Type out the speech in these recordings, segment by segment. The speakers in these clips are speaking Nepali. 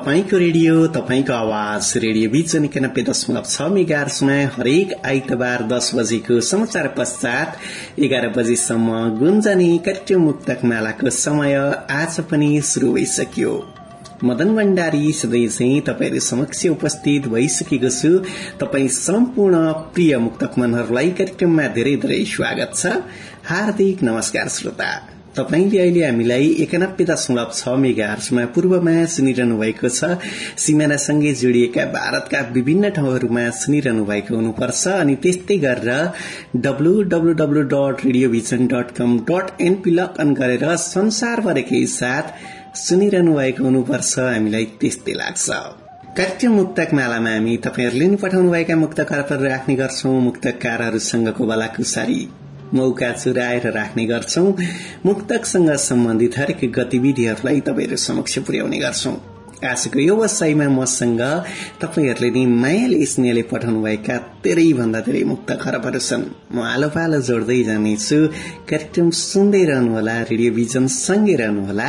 तपाईँको रेडियो तपाईँको आवाज रेडियो बीच एकानब्बे दशमलव छ मेगार्समा हरेक आइतबार दस बजेको समाचार पश्चात एघार बजेसम्म गुन्जने कार्यक्रम मुक्तक मालाको समय आज पनि शुरू भइसक्यो। मदन भण्डारी सधैँ चाहिँ तपाईँहरू समक्ष उपस्थित भइसकेको छु। तपाईँ सम्पूर्ण प्रिय मुक्तक मनहरूलाई कार्यक्रममा धेरै धेरै स्वागत छ। हार्दिक नमस्कार श्रोता। तपाईँले अहिले हामीलाई एकानब्बे दशमलव छ मेगा पूर्वमा सुनिरहनु भएको छ। सिमानासँगै जोडिएका भारतका विभिन्न ठाउँहरूमा सुनिरहनु भएको हुनुपर्छ अनि त्यस्तै गरेर W W W dot radio vision dot com dot NP log on गरेर संसारभरिकै साथ सुनिरहनु भएको हुनुपर्छ हामीलाई त्यस्तै लाग्छ। कार्यक्रम मुक्तक मालामा हामी तपाईँहरूले नै पठाउनुभएका मुक्त करपहरू राख्ने गर्छौं। मुक्तकारहरूसँगको बलाकुसारी। मौका चुराएर राख्ने गर्छौं। मुक्तकसँग सम्बन्धित हरेक गतिविधिहरूलाई तपाईँहरू समक्ष पुर्याउने गर्छौं। आजको यो वसाईमा मसँग तपाईँहरूले नै मायाले स्नेहले पठाउनुभएका धेरै भन्दा धेरै मुक्त खरबहरू छन्। म आलो पालो जोड्दै जानेछु कार्यक्रम सुन्दै रहनुहोला रेडियो भिजन सँगै रहनुहोला।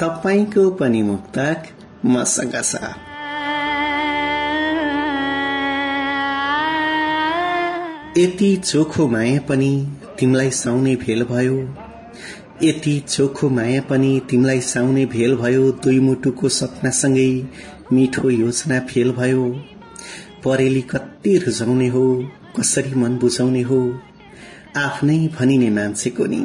तपाईँको पनि मुक्तक मसँग छ। यति चोखो माया पनि तिमलाई साउने भेल भयो। यति चोखो माया पनि तिमलाई साउने भेल भयो। दुई मुटुको सपनासँगै मिठो योजना फेल भयो। परेली कति रुझाउने हो कसरी मन बुझाउने हो? आफ्नै भनिने मान्छेको नि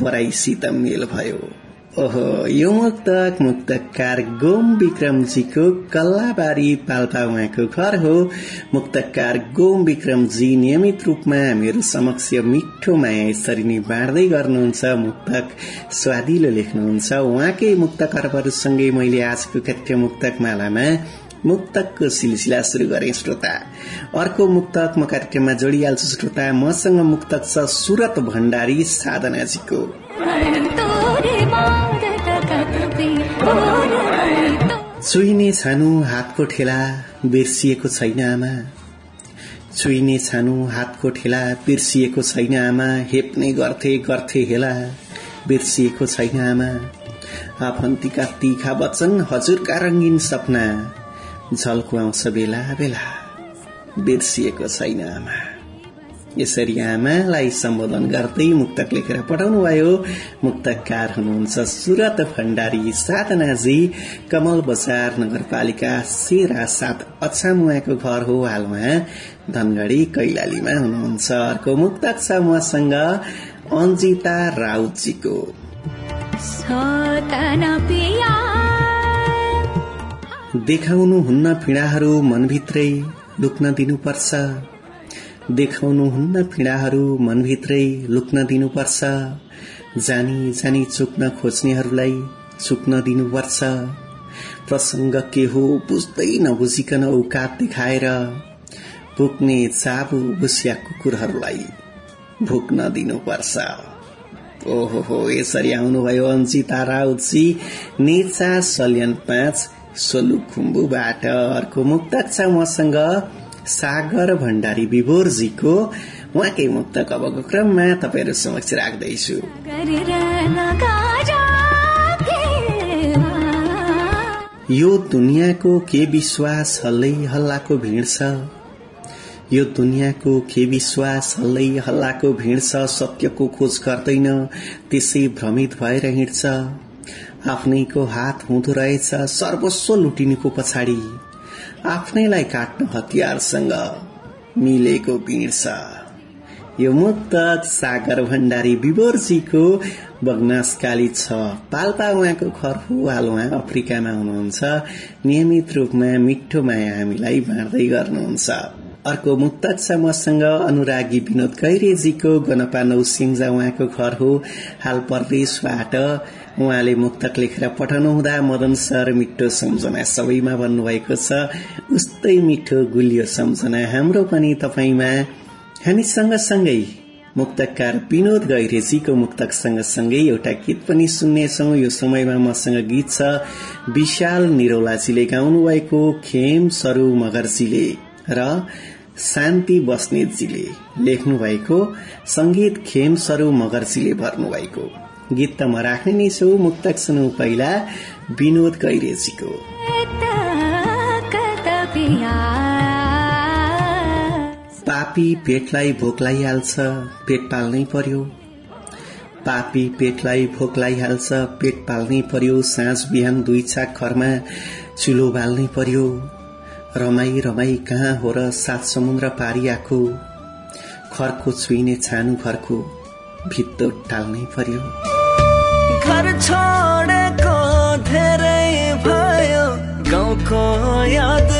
पराईसित मेल भयो। ओहो यो मुक्तक मुक्तकार गोम विक्रमजीको कल्लाबारी पाल्पा उहाँको घर हो। मुक्तकार गोम विक्रमजी नियमित रूपमा हामीहरू समक्ष मिठो माया यसरी नै बाँड्दै गर्नुहुन्छ। मुक्तक स्वादिलो लेख्नुहुन्छ। उहाँकै मुक्त कर्महरूसँगै मैले आजको कथ्य मुक्तक मालामा मुक्तकको सिलसिला शुरू गरे श्रोता। अर्को मुक्तक म कार्यक्रममा जोडिहाल्छु श्रोता। मसँग मुक्तक छ सुरत भण्डारी साधनाजीको। चुइने छानु हातको ठेला बिर्सिएको छैन आमा। चुइने छानु हातको ठेला बिर्सिएको छैन आमा। हेप्ने गर्थे गर्थे हेला बिर्सिएको छैन आमा। आफन्तीका तिखा वचन हजुरका रंगीन सपना झल्को आउँछ बेला बेला बिर्सिएको छैन आमा। यसरी आमालाई सम्बोधन गर्दै मुक्तक लेखेर पठाउनु भयो। मुक्तकार हुनुहुन्छ सुरत भण्डारी साधनाजी कमल बजार नगरपालिका सेरा सात अछामुवाको घर हो हाल उहाँ धनगढ़ी कैलालीमा हुनुहुन्छ। अर्को मुक्तक छ मसँग अन्जिता राउतजीको। देखाउनु हुन्न पीड़ाहरू मनभित्रै लुक्न दिनुपर्छ। देखाउनुहुन्न पीड़ाहरू मनभित्रै लुक्न दिनुपर्छ। जानी जानी चुक्न खोज्नेहरूलाई चुक्न दिनुपर्छ। प्रसंग के हो बुझ्दै नबुझिकन औकात देखाएर पुग्ने चाबु बुसिया कुकुरहरूलाई भुक्न दिनुपर्छ। ओहो हो यसरी आउनुभयो अन्जिता राउतजी। नेचा सल्यान पाँच सोलुखुम्बुबाट अर्को मुक्तक छ मसँग। सागर भण्डारी विभोरजीको उहाँकै मुक्त अबको क्रममा तपाईँहरू समक्ष राख्दैछु। यो दुनियाँको के विश्वास हल्लै हल्लाको भिड छ? यो दुनियाँको के विश्वास हल्लै हल्लाको भिड छ सत्यको खोज गर्दैन त्यसै भ्रमित भएर हिँड्छ। आफ्नैको हात हुँदो रहेछ सर्वस्व लुटिनुको पछाडि। आफ्नैलाई काट्न हतियारसँग मिलेको छ यो मुक्तक सागर भण्डारी विवरजीको बगनासकाली छ। पाल्पा उहाँको हाल उहाँ अफ्रिकामा हुनुहुन्छ। नियमित रूपमा मिठो माया हामीलाई बाँड्दै गर्नुहुन्छ। अर्को मुक्तक छ मसँग अनुरागी विनोद कैरेजीको गनपा नौसिंजा उहाँको घर हो। हाल परदेशबाट उहाँले मुक्तक लेखेर पठाउनु हुँदा मदन सर मिठो सम्झना सबैमा भन्नुभएको छ उस्तै मिठो गुलियो सम्झना। हाम्रो पनि तपाईँमा हामी सँगसँगै मुक्तकार विनोद गैरेजीको मुक्तक सँगसँगै एउटा गीत पनि सुन्नेछौ। यो समयमा मसँग गीत छ विशाल निरौलाजीले गाउनु भएको खेम सरू मगर्जीले र शान्ति बस्नेतजीले लेख्नु भएको संगीत खेम सरू मगर्जीले भर्नु भएको गीत त म राख्ने नै छु मुक्तक सुनौ पहिला विनोद गैरेजीको पापी पेटलाई भोक लगाइहाल्छ पेट पाल्नै पर्यो। पापी पेटलाई भोक लगाइहाल्छ पेट पाल्नै पर्यो साँझ बिहान दुई छाक घरमा चुलो बाल्नै पर्यो। रमाई रमाई कहाँ हो र सात समुद्र पारी आएको खरको छुइने छानु घरको भित्तो टाल्नै पर्यो। घर छोडेको धेरै भयो गाउँको याद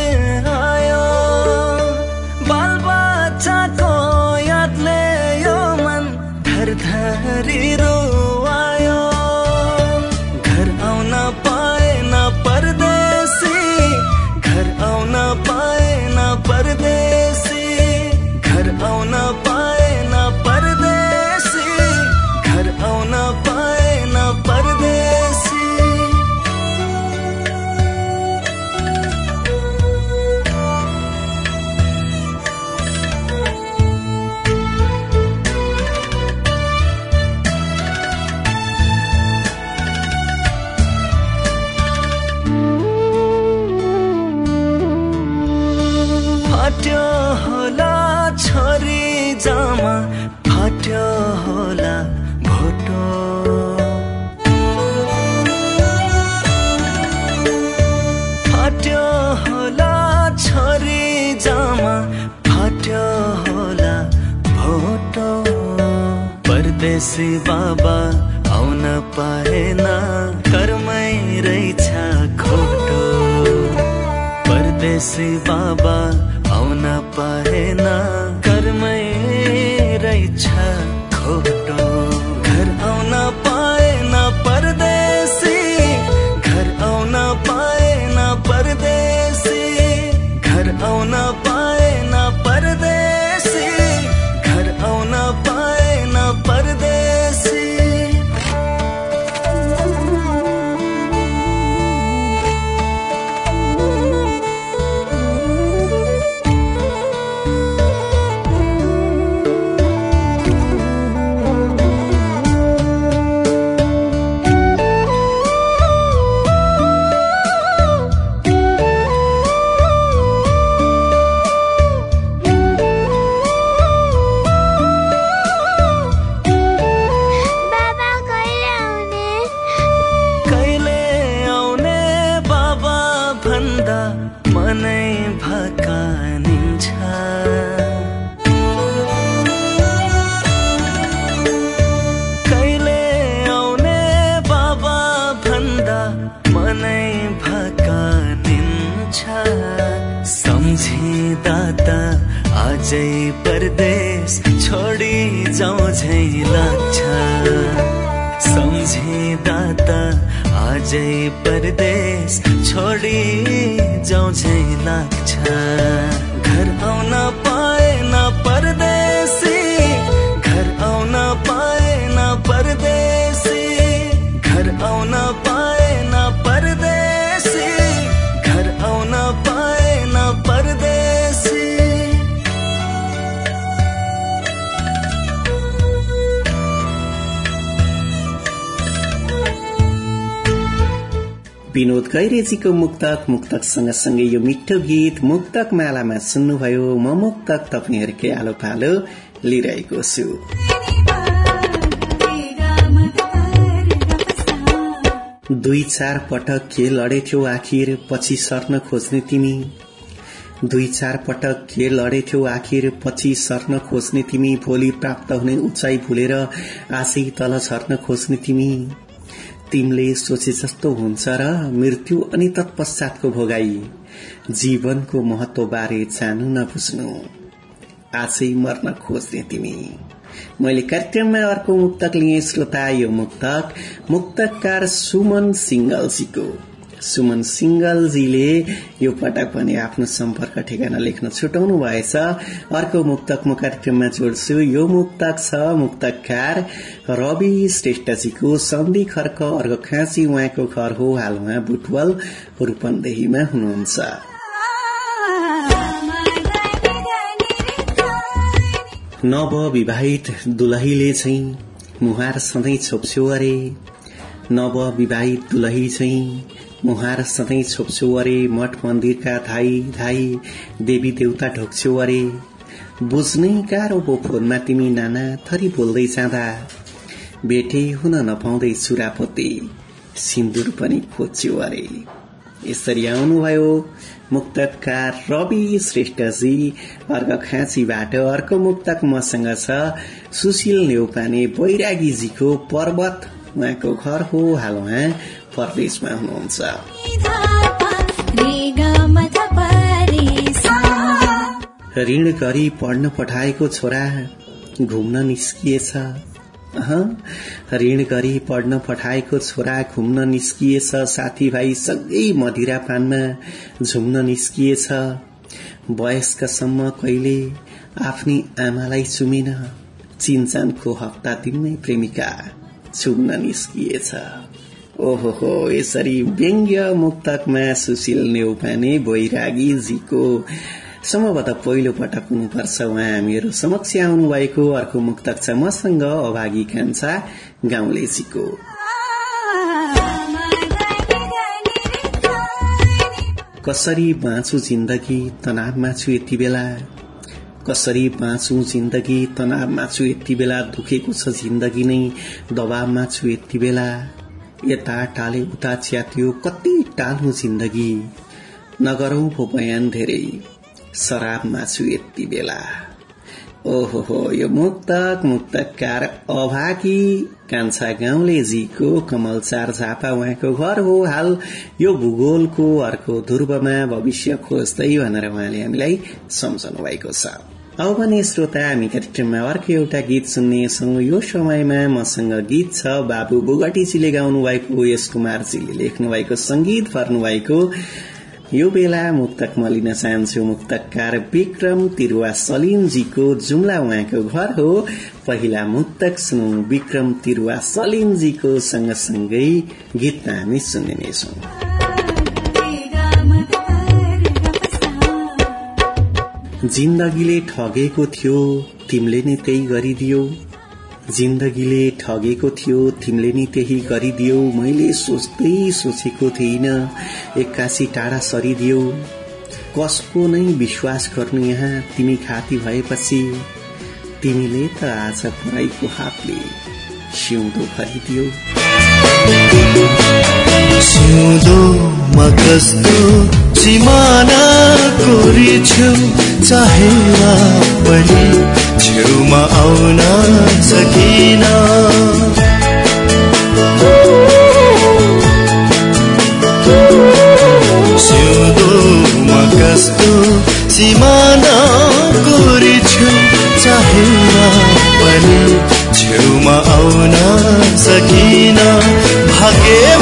छोडी जाउँ झै लाग्छ। सम्झिँदा त अझै परदेश छोडी जाउँ झै लाग्छ। घर आउन विनोद कैरेजीको मुक्तक मुक्तक सँगसँगै यो मिठो गीत मुक्तक मालामा सुन्नुभयो। म मुक्तक तपाईँहरूकै आलो पालो लिइरहेको छु। दुई चार पटक के लडेथ्यौ आखिर पछि सर्न खोज्ने तिमी। दुई चार पटक के लडेथ्यौ आखिर पछि सर्न खोज्ने तिमी। भोलि प्राप्त हुने उचाइ भुलेर आशै तल झर्न खोज्ने तिमी। तिमीले सोचे जस्तो हुन्छ र मृत्यु अनि तत्पश्चातको भोगाई। जीवनको महत्व बारे जानु नबुझ्नु। आशै मर्न खोज्ने तिमी। मैले कार्यक्रममा अर्को मुक्तक लिएँ श्रोता यो मुक्तक। मुक्तकार सुमन सिंगलजीको। सुमन सिंगलजीले यो पटक पनि आफ्नो सम्पर्क ठेगाना लेख्न छुटाउनु भएछ। अर्को मुक्तक म कार्यक्रममा जोड्छु। यो मुक्तक छ मुक्तकार रवि श्रेष्ठजीको सन्धि खर्क अर्घ खाँची उहाँको घर हो हाल उहाँ बुटवल रूपन्देहीमा हुनुहुन्छ। नव विवाहित दुलहीले चाहिँ मुहार सधैँ छोप्छ्यो अरे। नव विवाहित दुलही चाहिँ मुहार सधैँ छोप्छ्यो अरे मठ मन्दिरका धाई धाई देवी देउता ढोक्छ्यो अरे। बुझ्नै गाह्रो पो फोनमा तिमी नाना थरी बोल्दै जाँदा। बेटे हुन नपाउँदै चुरापोते सिन्दुर पनि खोज्यो अरे। यसरी आउनुभयो मुक्तकार रवि श्रेष्ठजी अर्घ खाँचीबाट अर्को मुक्तक मसँग छ सुशील नेउपाने बैरागीजीको पर्वत। उहाँको घर हो हाल उहाँ। परदेशमा हुनुहुन्छ ऋण गरी पढ्न पठाएको छोरा घुम्न निस्किएछ ऋण गरी पढ्न पठाएको छोरा घुम्न निस्किएछ साथीभाइ सँगै मदिरा पानमा झुम्न निस्किएछ वयस्कसम्म कहिले आफ्नी आमालाई चुमिन चिनचानको हप्ता दिनमै प्रेमिका चुम्न निस्किएछ ओहो यसरी व्यङ्ग्य मुक्तकमा सुशील नेउपाने बैरागीजीको सम्भवतः पहिलो पटक हुनुपर्छ उहाँ। हामीहरू समक्ष आउनु भएको अर्को मुक्तक छ मसँग अभागी कान्छा गाउँलेजीको कसरी बाँचु जिन्दगी तनावमा छु यति बेला? कसरी बाँचु जिन्दगी तनावमा छु यति बेला? दुखेको छ जिन्दगी नै दबावमा छु यति बेला? यता टाले उता च्यातियो कति टाल्नु जिन्दगी। नगरौं पो बयान धेरै। शराबमा छु यति बेला। ओहो यो मुक्तक मुक्तकार अभागी कान्छा गाउँलेजीको कमल चार झापा उहाँको घर हो हाल। यो भूगोलको अर्को ध्रुवमा भविष्य खोज्दै भनेर उहाँले हामीलाई सम्झाउनु भएको छ। अब भने श्रोता हामी कार्यक्रममा अर्को एउटा गीत सुन्नेछौ यो समयमा मसँग गीत छ बाबु बुगटीजीले गाउनु भएको यश कुमारजीले लेख्नु भएको संगीत भर्नु भएको यो बेला मुक्तक म लिन चाहन्छु मुक्तकार विक्रम तिरुवा सलिमजीको जुम्ला उहाँको घर हो। पहिला मुक्तक सुनौ विक्रम तिरुवा सलिमजीको सँगसँगै गीत हामी सुन्ने जिन्दगीले ठगेको थियो तिमीले नै त्यही गरिदियो। जिन्दगीले ठगेको थियो तिमीले नि त्यही गरिदियो। मैले सोच्दै सोचेको थिइन एक्कासी टाढा सरिदियो। कसको नै विश्वास गर्नु यहाँ तिमी खाती भएपछि। तिमीले त आज पराईको हातले सिउँदो भरिदियो। सिउँदोमा कस्तो सिमाना कोरिछौ चाहेर पनि छेउमा आउन सकिन। सिउँदोमा कस्तो सिमाना कोरिछु चाहेर पनि छेउमा आउन सकिन। भाग्यमै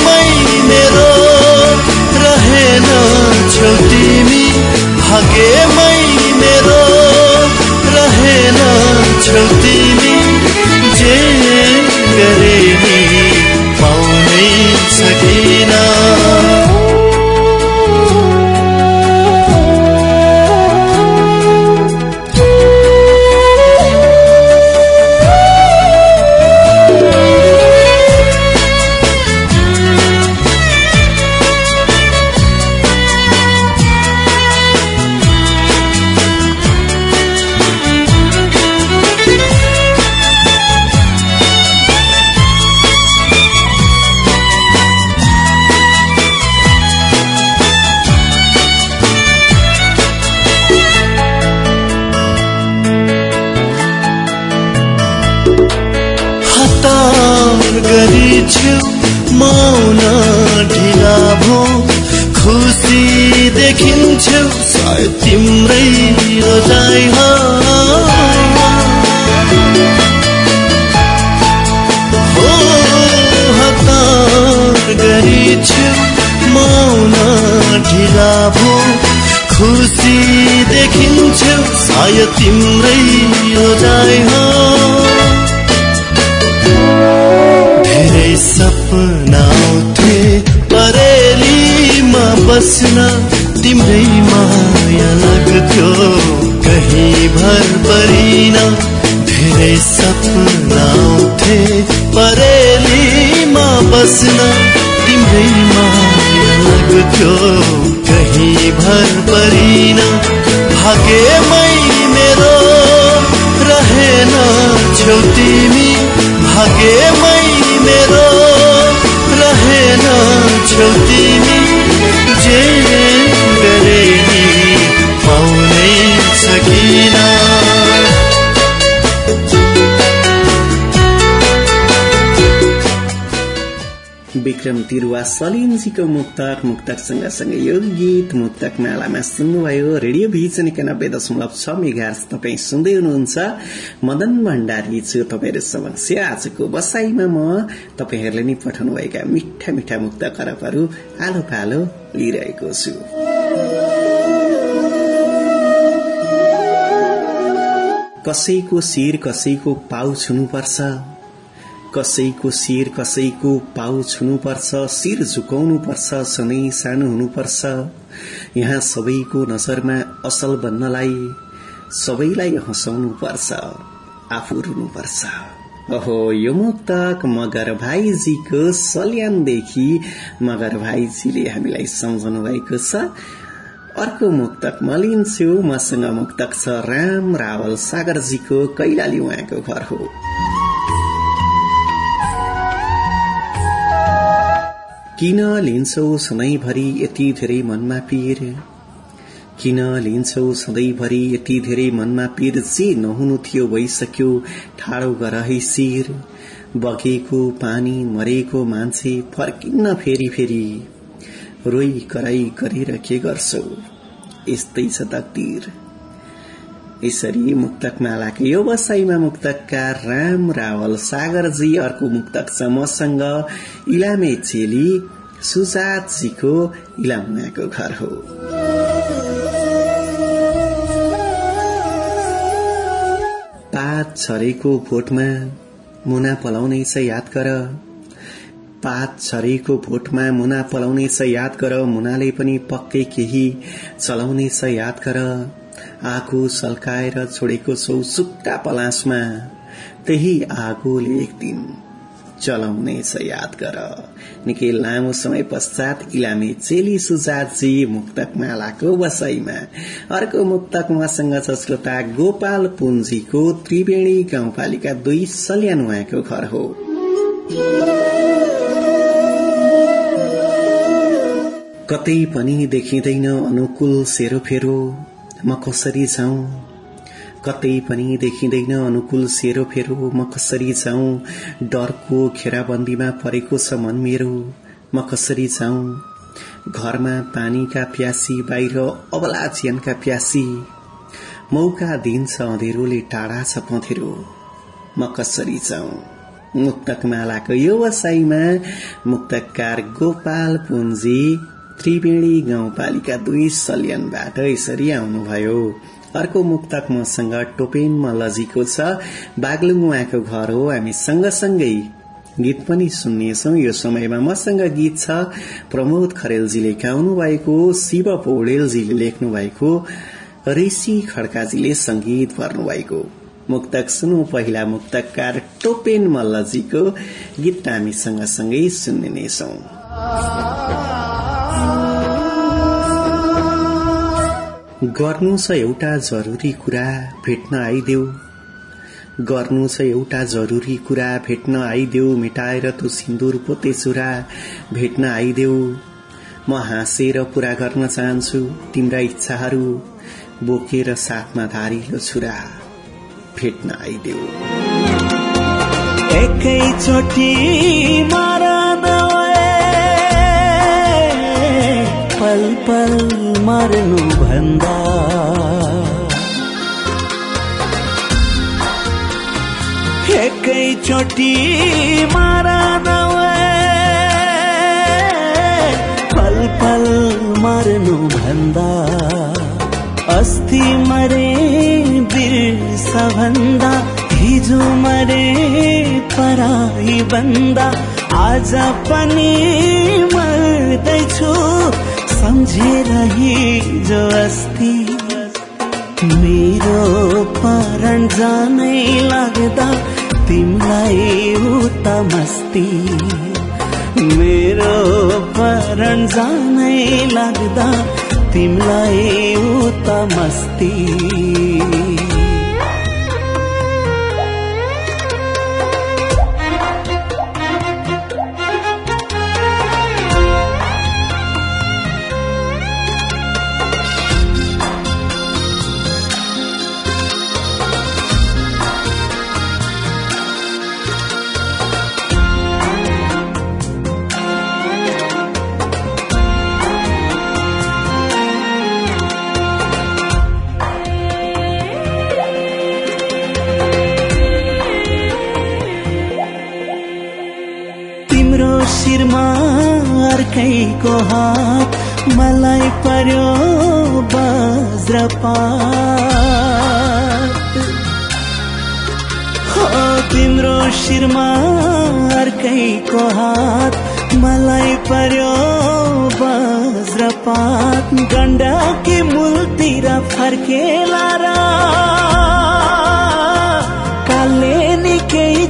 देखिन्छौ सायद तिम्रै हो। हतार गरिछु मौन ढिला भो खुसी देखिन्छौ सायद तिम्रै रोजाइ हो। कहीँ भर परिन धेरै सपना उठे परेलीमा बस्न तिम्रै माया लाग्थ्यो कहीँ भर परिन भाग्यमै मेरो रहेन छेउ तिमी भाग्यमै विक्रम तिरुवा सलिनजीको मुक्तक मुक्तक सँगसँगै यो गीत मुक्तक मालामा सुन्नुभयो। रेडियो भिजन एकानब्बे दशमलव छ मेगा तपाईँ सुन्दै हुनुहुन्छ। मदन भण्डारी छु तपाईँहरू समक्ष। आजको बसाईमा म तपाईँहरूले नि पठाउनुभएका मिठा मिठा मुक्त करपहरू आलो पालो लिइरहेको छु। कसैको शिर कसैको पाउ छुनुपर्छ। कसैको शिर कसैको पाउ छुनुपर्छ शिर झुकाउनुपर्छ सधैँ सानो हुनुपर्छ। यहाँ सबैको नजरमा असल बन्नलाई सबैलाई हँसाउनु पर्छ आफू रुनुपर्छ। ओहो यो मुक्तक मगर भाइजीको सल्यानदेखि मगर भाइजीले हामीलाई सम्झाउनु भएको छ। अर्को मुक्तक म लिन्छु मसँग मुक्तक छ राम रावल सागरजीको कैलाली उहाँको घर हो। किन लिन्छौ सधैँभरि यति धेरै मनमा पीर? किन लिन्छौ सधैँभरि यति धेरै मनमा पीर? जे नहुनु थियो भइसक्यो ठाडो गर है शिर। बगेको पानी मरेको मान्छे फर्किन्न फेरि फेरि। रोई कराई गरेर के गर्छौ? यस्तै छ तकदिर। यसरी मुक्तक मालाको यो बसाईमा मुक्तकार राम रावल सागरजी अर्को मुक्तक छ मसँग इलामे चेली सुजातजीको इलामुनाको घर हो पात छरेको भोटमा मुना पलाउनेछ याद गर पात छरेको भोटमा मुना पलाउनेछ याद गर मुनाले पनि पक्कै केही चलाउनेछ याद गर आगो सल्काएर छोडेको छौ सुक्का पलासमा त्यही आगोले एक दिन चलाउनेछ याद गर। निकै लामो समय पश्चात इलामी चेली सुजातजी मुक्तक मालाको बसाईमा अर्को मुक्तक मसँग छ श्रोता गोपाल पुञ्जीको त्रिवेणी गाउँपालिका दुई सल्यान उहाँको घर हो। कतै पनि देखिँदैन अनुकूल सेरोफेरो म कसरी जाउँ। कतै पनि देखिँदैन अनुकूल सेरोफेरो म कसरी जाउँ। डरको घेराबन्दीमा परेको छ मन मेरो। म कसरी जाउँ। घरमा पानीका प्यासी बाहिर अबला चियनका प्यासी। मौका दिन्छ अँधेरोले टाढा छ पँधेरो। म कसरी जाउँ। मुक्तक मालाको यो वसाईमा मुक्तकार गोपाल पुञ्जी त्रिवेणी गाउँपालिका दुई सल्यानबाट यसरी आउनुभयो। अर्को मुक्तक मसँग टोपेन मल्लजीको छ बागलुङ उहाँको घर हो हामी सँगसँगै गीत पनि सुन्नेछौ। यो समयमा मसँग गीत छ प्रमोद खरेलजीले गाउनु भएको शिव पौडेलजीले लेख्नु भएको ऋषि खड्काजीले संगीत भर्नु भएको मुक्तक सुनौ पहिला मुक्तकार टोपेन मल्लजीको गीत हामी सँगसँगै सुन्ने गर्नु छ एउटा जरुरी कुरा भेट्न आइदेऊ। गर्नु छ एउटा जरुरी कुरा भेट्न आइदेऊ मेटाएर तँ सिन्दुर पोते चुरा भेट्न आइदेऊ। म हाँसेर पूरा गर्न चाहन्छु तिम्रा इच्छाहरू बोकेर साथमा धारिलो छुरा भेट्न आइदेऊ। एकैचोटि मरण पल पल मर्नु भन्दा। एकैचोटि पल पल मर्नु भन्दा। अस्ति मरे बिर्स भन्दा हिजो मरे पराई बन्दा। आज पनि मर्दैछु सम्झेर हिजो अस्ति। मेरो परण जानै लाग्दा तिमीलाई उता मस्ती। मेरो परण जानै लाग्दा तिमीलाई उता मस्ती। अर्कैको हात मलाई पर्यो वज्रपात। हो तिम्रो शिरमा अर्कैको हात मलाई पर्यो वज्रपात। गण्डकी मूलतिर फर्केला र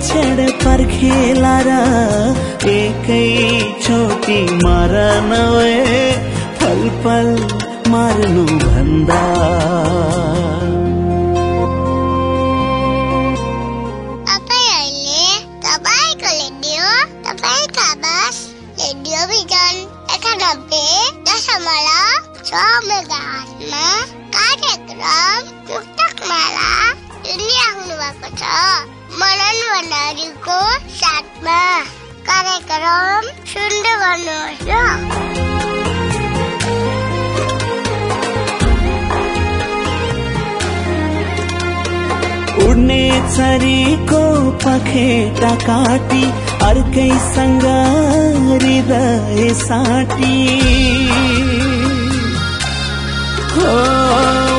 छेड पर्खेला एकै छोटी मरन फल फल मार्नु भन्दा भण्डारीको साथमा कार्यक्रम सुन्दै गर्नुहोस् उड्ने छरीको पखेटा काटी अर्कैसँग हृदय साटी। हो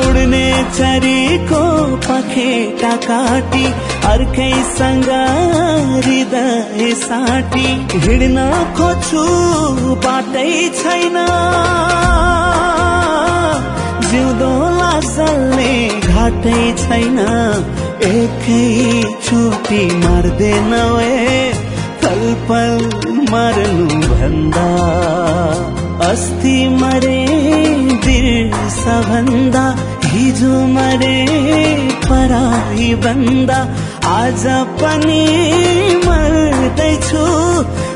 उड्ने छरीको पखेटा काटी अर्कैसँग हृदय साटी। हिँड्न खोज्छु बाटै छैन। जिउँदो लासल्ने घाटै छैन। एकै चोटि मार्दैन पल पल मर्नु भन्दा अस्ति मरे बिर्स भन्दा हिजो मरे पराई बन्दा आज पनि मर्दैछु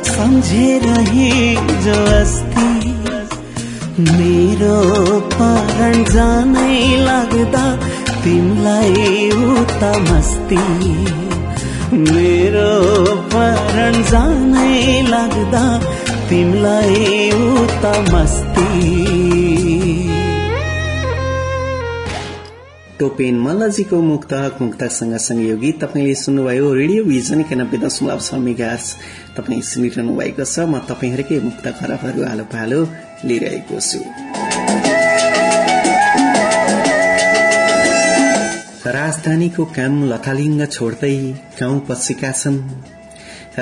सम्झेर हिजो अस्ति। मेरो परण जानै लाग्दा तिमीलाई उता मस्ती। मेरो परण जानै लाग्दा तिमीलाई उता मस्ती। टोपेन मल्लजीको मुक्तक मुक्तक सँगसँगै यो गीत तपाईँले सुन्नुभयो रेडियो भिजन एकानब्बे दशमलव छ मेगार्स तपाईँ सुनिरहनु भएको छ म तपाईँहरूकै मुक्त खराबहरू आलो पालो लिइरहेको छु। राजधानीको काम लथालिङ्ग छोड्दै गाउँ पसेका छन्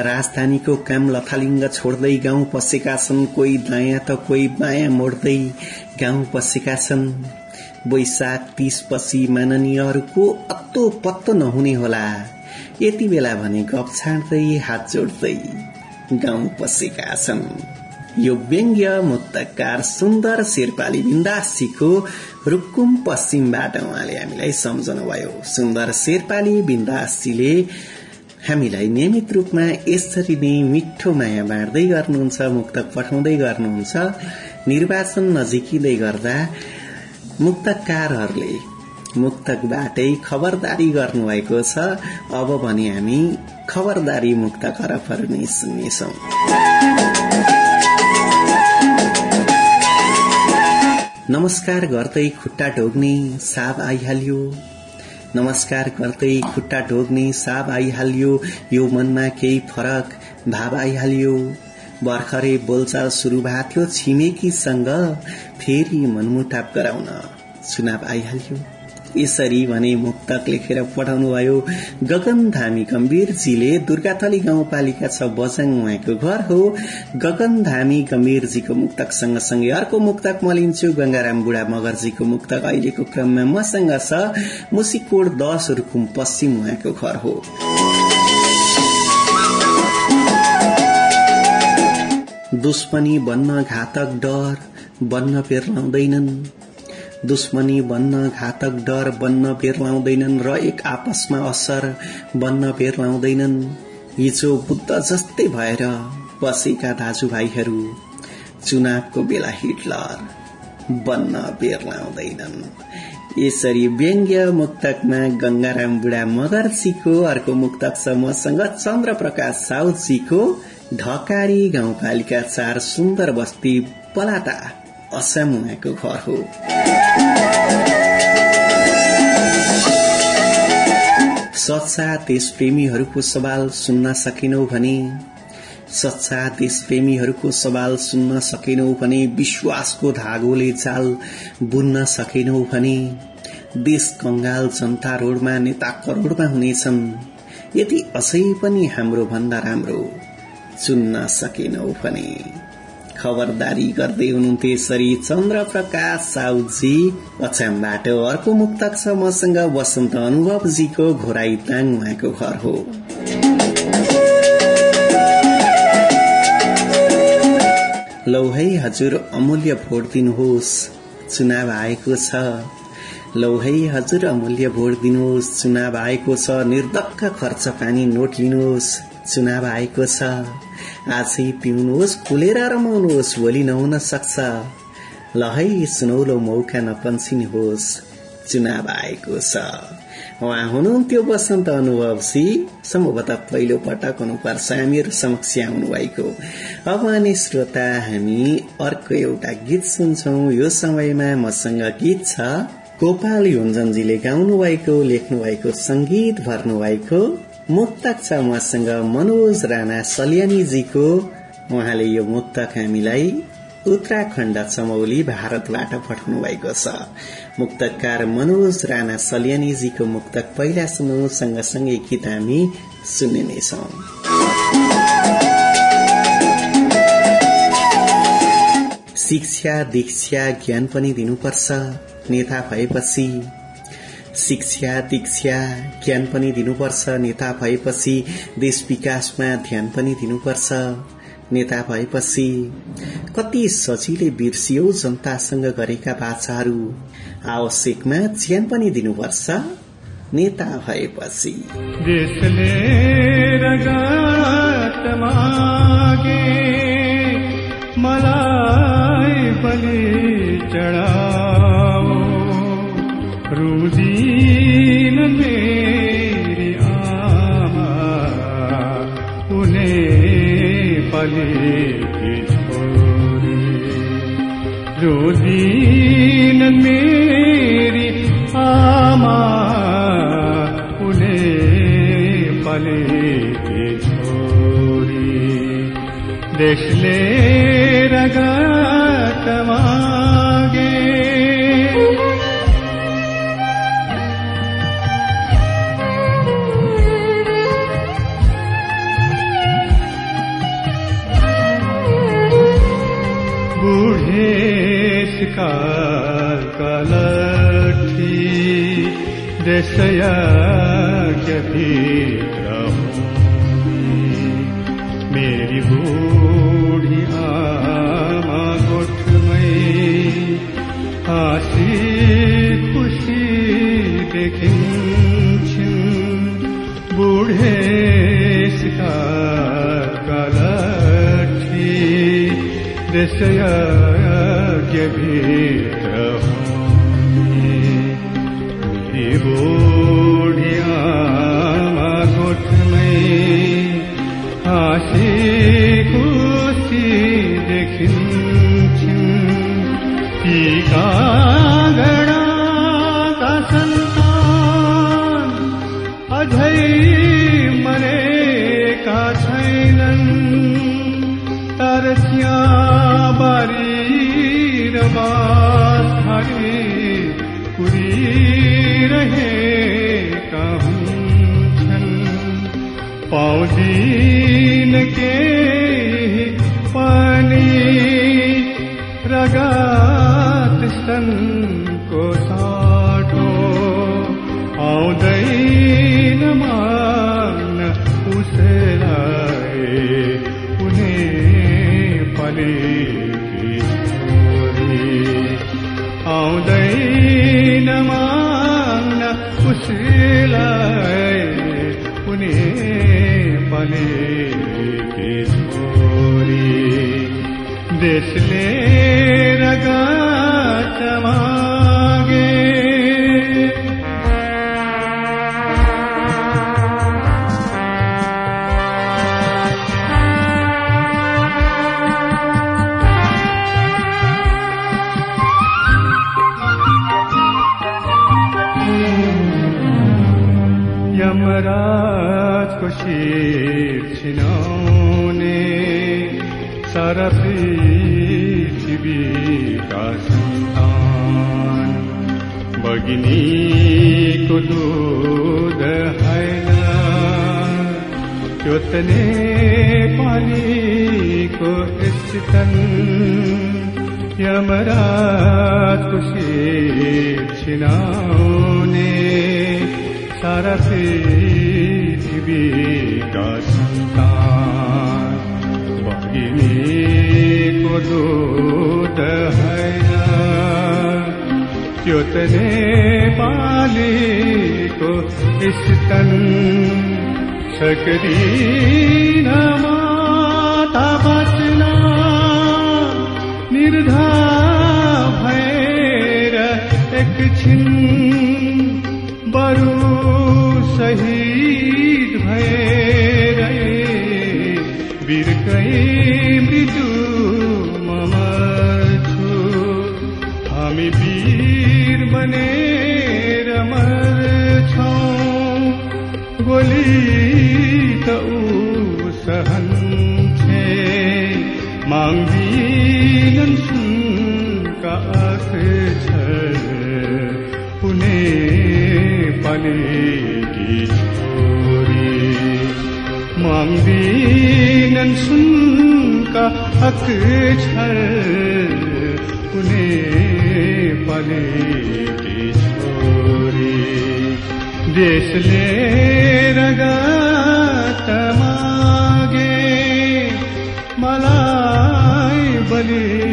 राजधानीको काम लथालिङ्ग छोड्दै गाउँ पसेका छन् कोही दायाँ त कोही बायाँ मोड्दै गाउँ पसेका छन् वैशाख तीसपछि माननीयहरूको अत्तो पत्तो नहुने होला। यति बेला भने गप छाड्दै हात जोड्दै गाउँ पसेका छन्। यो व्यङ्ग्य मुक्तकार सुन्दर शेर्पाली बिन्दासीको रुकुम पश्चिमबाट उहाँले हामीलाई सम्झाउनु भयो सुन्दर शेर्पाली बिन्दासीले हामीलाई नियमित रूपमा यसरी नै मिठो माया बाँड्दै गर्नुहुन्छ मुक्तक पठाउँदै गर्नुहुन्छ निर्वाचन नजिकिँदै गर्दा मुक्तकारहरूले मुक्तकबाटै खबरदारी गर्नुभएको छ। अब भने हामी खबरदारी मुक्त खरबहरू नै सुन्नेछौं। नमस्कार गर्दै खुट्टा ढोग्ने साब आइहाल्यो। नमस्कार गर्दै खुट्टा ढोग्ने साब आइहाल्यो। यो मनमा केही फरक भाव आइहाल्यो। भर्खरै बोलचाल शुरू भएको थियो छिमेकीसँग फेरि मनमुटाप गराउन। चुनाव आइहाल्यो। यसरी भने मुक्तक लेखेर पठाउनुभयो गगन धामी गम्भीरजीले दुर्गाथली गाउँपालिका छ बजाङ उहाँको घर हो। गगन धामी गम्भीरजीको मुक्तक सँगसँगै अर्को मुक्तक म लिन्छु। गंगाराम बुढा मगरजीको मुक्तक अहिलेको क्रममा मसँग छ। मुसिकोड दश रुकुम पश्चिम उहाँको घर हो। दुश्मनी बन्न घातक डर बन्न पेर्लाउँदैनन्। दुश्मनी बन्न घातक डर बन्न पेर्लाउँदैनन् र एक आपसमा असर बन्न पेर्लाउँदैनन्। हिजो बुद्ध जस्तै भएर बसेका दाजुभाइहरू चुनावको बेला हिटलर बन्न पेर्लाउँदैनन्। यसरी व्यङ्ग्य मुक्तकमा गंगाराम बुढा मगर्जीको अर्को मुक्तक छ मसँग चन्द्र प्रकाश साउदजीको ढकारी गाउँपालिका चार सुन्दर बस्ती पलाटा असम घर हो। सच्चा देशप्रेमीहरूको सवाल सुन्न सकेनौ भने सच्चा देशप्रेमीहरूको सवाल सुन्न सकेनौ भने विश्वासको धागोले जाल बुन्न सकेनौ भने देश कंगाल जनता रोडमा नेता करोड़मा हुनेछन् यदि अझै पनि हाम्रो भन्दा राम्रो। चुन्न सकेनौ भने खबरदारी गर्दै हुनुहुन्थ्यो यसरी चन्द्र प्रकाश साउजी। पछ्यामबाट अर्को मुक्तक छ मसँग वसन्त अनुभवजीको घोराई ताङ उहाँको घर हो। लौ है हजुर अमूल्य भोट दिनुहोस्। चुनाव आएको छ। लौ है हजुर अमूल्य भोट दिनुहोस्। चुनाव आएको छ। निर्धक्क खर्च पानी नोट लिनुहोस्। चुनाव आएको छ। आजै पिउनुहोस् खुलेर रमाउनुहोस् भोलि नहुन सक्छ। ल है सुनौलो मौका नपन्सिनुहोस् चुनाव आएको छ। उहाँ हुनुहुन्थ्यो वसन्त अनुभवसी सम्भवतः पहिलो पटक हुनुपर्छ हामीहरू समक्ष आउनु भएको अब अनि श्रोता हामी अर्को एउटा गीत सुन्छौ। यो समयमा मसँग गीत छ। गोपाल योन्जनजीले गाउनु भएको लेख्नु भएको संगीत भर्नु भएको मुक्तक छ उहाँसँग मनोज राणा सल्यानीजीको उहाँले यो मुक्तक हामीलाई उत्तराखण्ड चमौली भारतबाट पठाउनु भएको छ। मुक्तकार मनोज राणा सल्यानीजीको मुक्तक पहिला सुनौ सँगसँगै गीत हामी सुन्ने नै छौं शिक्षा दीक्षा ज्ञान पनि दिनुपर्छ। नेता भएपछि शिक्षा दीक्षा ज्ञान पनि दिनुपर्छ। नेता भएपछि देश विकासमा ध्यान पनि दिनुपर्छ। नेता भएपछि कति सजिलै बिर्सियो जनतासँग गरेका बाचाहरू। आवश्यकमा ज्यान पनि दिनुपर्छ। नेता भएपछि। रुदीन मेरी आमा उन्हें पले की छोरी। देशले रगा भित्र मेरी बूढी हाँसी खुसी देखिन्छन् बुढे देशया गोढे आमा गोठमै हाँसेको देखिन्छन् ती कागडाका सन्तान अझै देशले त्यो त नेपालीको स्तन यमराजको शिर छिनाउने सारा पृथ्वीका सन्तान। बगिनीको दुध हैन। त्यो त नेपालीको स्तन सक्दिन माता बच्न निर्धा भएर एकछिन बरु शहीद भएर बिर्कै मृत्यु मर्छु हामी वीर बनेर मर्छौँ गोली माग्दिनन् सुनका अक्षर कुनै पलेकी छोरी। देशले रगत मागे मलाई बलि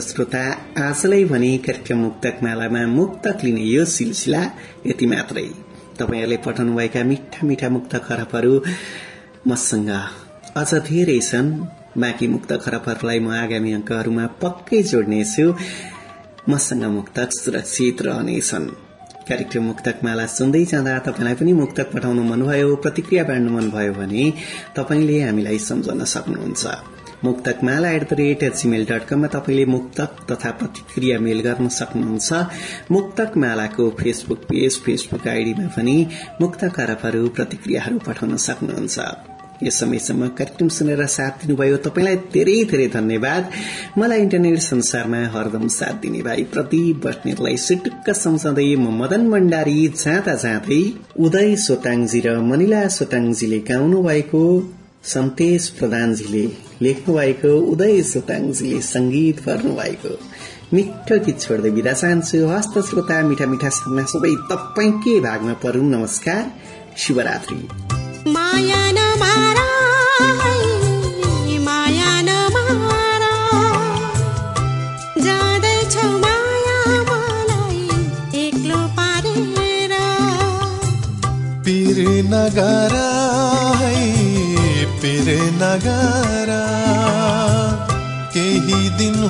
श्रोता आजलाई भने कार्यक्रम मुक्तक मालामा मुक्तक लिने यो सिलसिला यति मात्रै। तपाईँहरूले पठाउनुभएका मिठा मिठा मुक्त खराबहरू मसँग अझ धेरै छन्। बाँकी मुक्त खराबहरूलाई म आगामी अङ्कहरूमा पक्कै जोड्नेछु। मसँग मुक्तक सुरक्षित रहनेछन्। कार्यक्रम मुक्तक माला सुन्दै जाँदा तपाईँलाई पनि मुक्तक पठाउनु मनभयो प्रतिक्रिया बाँड्नु मनभयो भने तपाईँले हामीलाई सम्झन सक्नुहुन्छ। Muktak Mala at the rate Gmail dot कममा तपाईँले मुक्तक तथा प्रतिक्रिया मेल गर्न सक्नुहुन्छ। मुक्तक मालाको फेसबुक पेज फेसबुक आइडीमा पनि मुक्त खराबहरू प्रतिक्रियाहरू पठाउन सक्नुहुन्छ। यस समयसम्म कार्यक्रम सुनेर साथ दिनुभयो। तपाईँलाई धेरै धेरै धन्यवाद। मलाई इन्टरनेट संसारमा हरदम साथ दिने भाइ प्रति बस्नेतलाई सुटुक्क सम्झाउँदै म मदन भण्डारी जाँदा जाँदै उदय सोताङजी र मनिला सोताङजीले गाउनु भएको सन्तेश प्रधानजीले लेख्नु भएको उदय सोताङजीले संगीत भर्नु भएको मिठो गीत छोड्दै बिदा चाहन्छु। हस्त श्रोता मिठा मिठा सपना सबै तपाईँकै भागमा परौँ नमस्कार। शिवरात्रि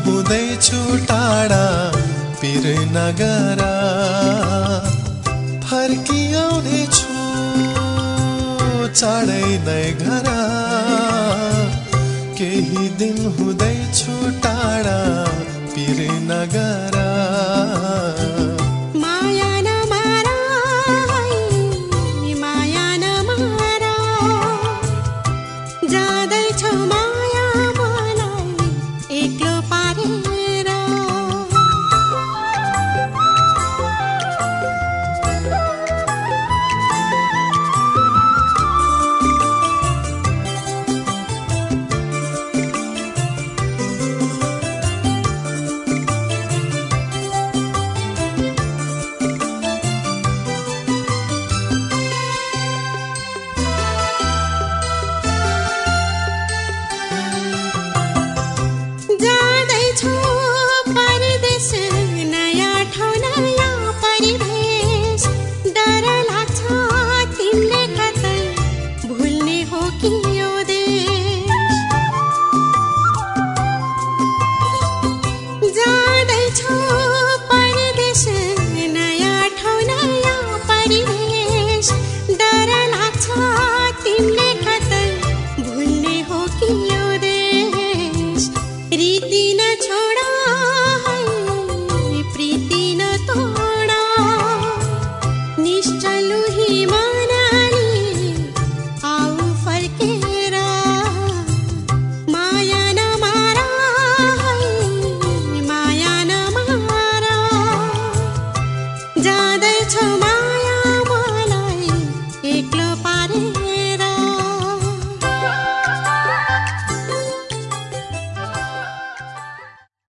हुँदैछु टाढा पिर नगर। फर्किआउने छु चाँडै नै घर। केही दिन हुँदैछु टाढा पिर नगर।